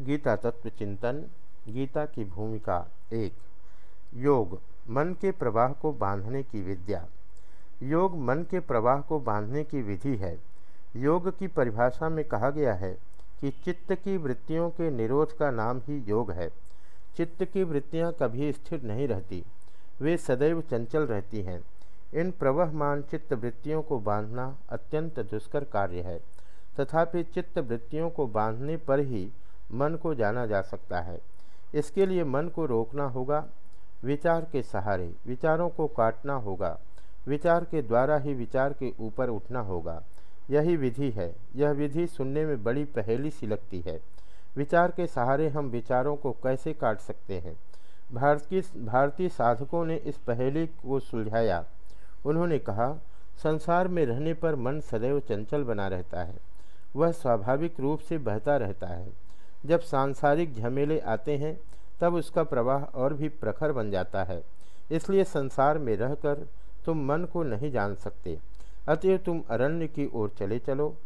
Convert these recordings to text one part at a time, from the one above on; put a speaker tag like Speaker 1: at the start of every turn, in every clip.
Speaker 1: गीता तत्व चिंतन, गीता की भूमिका एक, योग, मन के प्रवाह को बांधने की विद्या। योग, मन के प्रवाह को बांधने की विधि है। योग की परिभाषा में कहा गया है कि चित्त की वृत्तियों के निरोध का नाम ही योग है। चित्त की वृत्तियाँ कभी स्थिर नहीं रहती, वे सदैव चंचल रहती हैं। इन प्रवहमान चित्त वृत्तियों को बांधना अत्यंत दुष्कर कार्य है। तथापि चित्त वृत्तियों को बांधने पर ही मन को जाना जा सकता है। इसके लिए मन को रोकना होगा, विचार के सहारे, विचारों को काटना होगा, विचार के द्वारा ही विचार के ऊपर उठना होगा। यही विधि है। यह विधि सुनने में बड़ी पहेली सी लगती है। विचार के सहारे हम विचारों को कैसे काट सकते हैं? भारतीय भारतीय साधकों ने इस पहेली को सुलझाया। उन्होंने कहा, संसार में रहने पर मन सदैव चंचल बना रहता है। वह स्वाभाविक रूप से बहता रहता है। जब सांसारिक झमेले आते हैं, तब उसका प्रवाह और भी प्रखर बन जाता है। इसलिए संसार में रहकर तुम मन को नहीं जान सकते। अतएव तुम अरण्य की ओर चले चलो।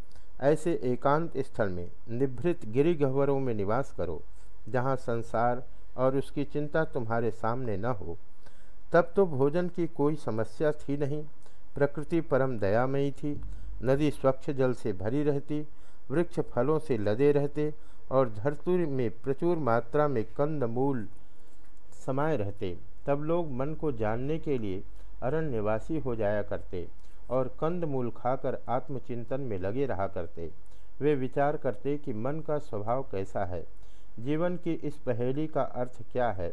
Speaker 1: ऐसे एकांत स्थल में, निभृत गिरी गहवरों में निवास करो, जहाँ संसार और उसकी चिंता तुम्हारे सामने न हो। तब तो भोजन की कोई समस्या थी नहीं। प्रकृति परम दयामयी थी। नदी स्वच्छ जल से भरी रहती, वृक्ष फलों से लदे रहते और धरती में प्रचुर मात्रा में कंद मूल समाये रहते। तब लोग मन को जानने के लिए अरण्यवासी हो जाया करते और कंद मूल खाकर आत्मचिंतन में लगे रहा करते। वे विचार करते कि मन का स्वभाव कैसा है। जीवन की इस पहेली का अर्थ क्या है?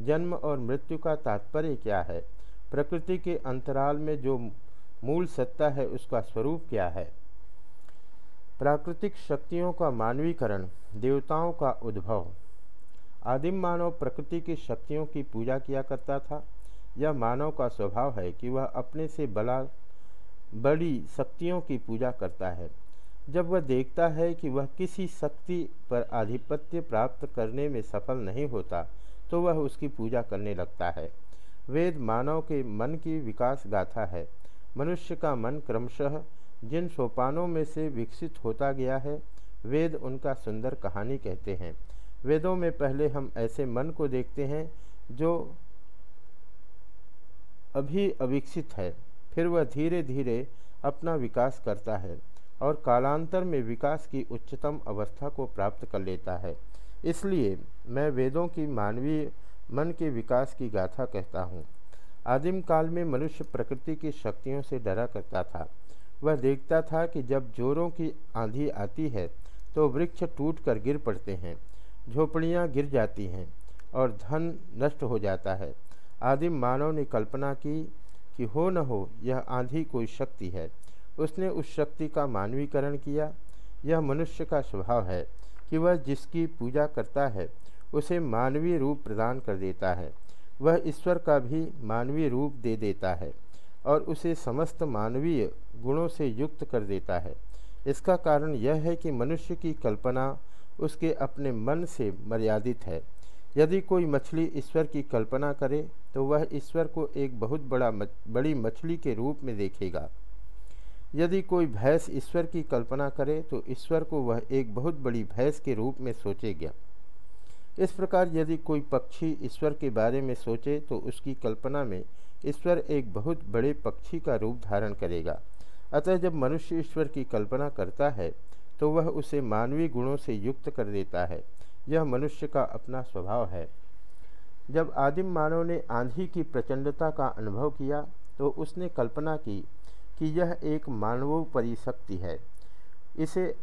Speaker 1: जन्म और मृत्यु का तात्पर्य क्या है? प्रकृति के अंतराल में जो मूल सत्ता है उसका स्वरूप क्या है? प्राकृतिक शक्तियों का मानवीकरण, देवताओं का उद्भव। आदिम मानव प्रकृति की शक्तियों की पूजा किया करता था। यह मानव का स्वभाव है कि वह अपने से बला, बड़ी शक्तियों की पूजा करता है। जब वह देखता है कि वह किसी शक्ति पर आधिपत्य प्राप्त करने में सफल नहीं होता तो वह उसकी पूजा करने लगता है। वेद मानव के मन की विकास गाथा है। मनुष्य का मन क्रमशः जिन सोपानों में से विकसित होता गया है, वेद उनका सुंदर कहानी कहते हैं। वेदों में पहले हम ऐसे मन को देखते हैं, जो अभी अविकसित है, फिर वह धीरे धीरे अपना विकास करता है और कालांतर में विकास की उच्चतम अवस्था को प्राप्त कर लेता है। इसलिए मैं वेदों की मानवीय मन के विकास की गाथा कहता हूँ। आदिम काल में मनुष्य प्रकृति की शक्तियों से डरा करता था। वह देखता था कि जब जोरों की आंधी आती है तो वृक्ष टूट कर गिर पड़ते हैं, झोपड़ियाँ गिर जाती हैं और धन नष्ट हो जाता है। आदिम मानव ने कल्पना की कि हो न हो, यह आंधी कोई शक्ति है। उसने उस शक्ति का मानवीकरण किया। यह मनुष्य का स्वभाव है कि वह जिसकी पूजा करता है, उसे मानवीय रूप प्रदान कर देता है। वह ईश्वर का भी मानवीय रूप दे देता है। और उसे समस्त मानवीय गुणों से युक्त कर देता है। इसका कारण यह है कि मनुष्य की कल्पना उसके अपने मन से मर्यादित है। यदि कोई मछली ईश्वर की कल्पना करे तो वह ईश्वर को एक बहुत बड़ा मच, बड़ी मछली के रूप में देखेगा। यदि कोई भैंस ईश्वर की कल्पना करे तो ईश्वर को वह एक बहुत बड़ी भैंस के रूप में सोचेगा। इस प्रकार यदि कोई पक्षी ईश्वर के बारे में सोचे तो उसकी कल्पना में ईश्वर एक बहुत बड़े पक्षी का रूप धारण करेगा। अतः जब मनुष्य ईश्वर की कल्पना करता है तो वह उसे मानवीय गुणों से युक्त कर देता है। यह मनुष्य का अपना स्वभाव है। जब आदिम मानव ने आंधी की प्रचंडता का अनुभव किया तो उसने कल्पना की कि यह एक मानवोपरी शक्ति है। इसे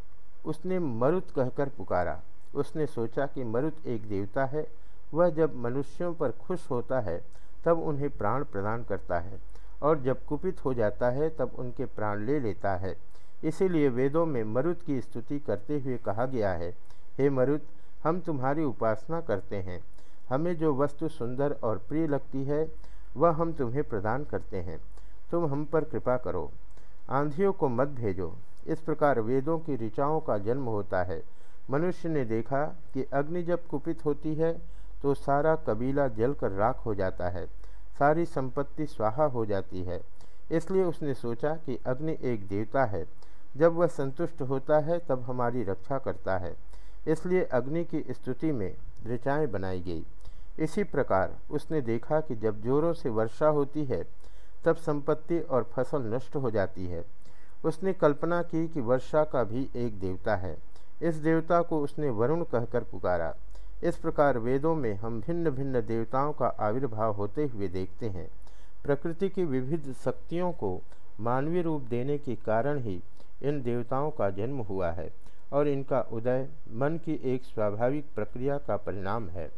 Speaker 1: उसने मरुत कहकर पुकारा। उसने सोचा कि मरुत एक देवता है। वह जब मनुष्यों पर खुश होता है तब उन्हें प्राण प्रदान करता है और जब कुपित हो जाता है, तब उनके प्राण ले लेता है। इसीलिए वेदों में मरुत की स्तुति करते हुए कहा गया है, हे मरुत, हम तुम्हारी उपासना करते हैं। हमें जो वस्तु सुंदर और प्रिय लगती है, वह हम तुम्हें प्रदान करते हैं। तुम हम पर कृपा करो। आंधियों को मत भेजो। इस प्रकार वेदों की ऋचाओं का जन्म होता है। मनुष्य ने देखा कि अग्नि जब कुपित होती है तो सारा कबीला जलकर राख हो जाता है, सारी संपत्ति स्वाहा हो जाती है। इसलिए उसने सोचा कि अग्नि एक देवता है। जब वह संतुष्ट होता है, तब हमारी रक्षा करता है। इसलिए अग्नि की स्तुति में ऋचाएँ बनाई गई। इसी प्रकार उसने देखा कि जब जोरों से वर्षा होती है, तब संपत्ति और फ़सल नष्ट हो जाती है। उसने कल्पना की कि वर्षा का भी एक देवता है। इस देवता को उसने वरुण कहकर पुकारा। इस प्रकार वेदों में हम भिन्न भिन्न देवताओं का आविर्भाव होते हुए देखते हैं। प्रकृति की विविध शक्तियों को मानवीय रूप देने के कारण ही इन देवताओं का जन्म हुआ है और इनका उदय मन की एक स्वाभाविक प्रक्रिया का परिणाम है।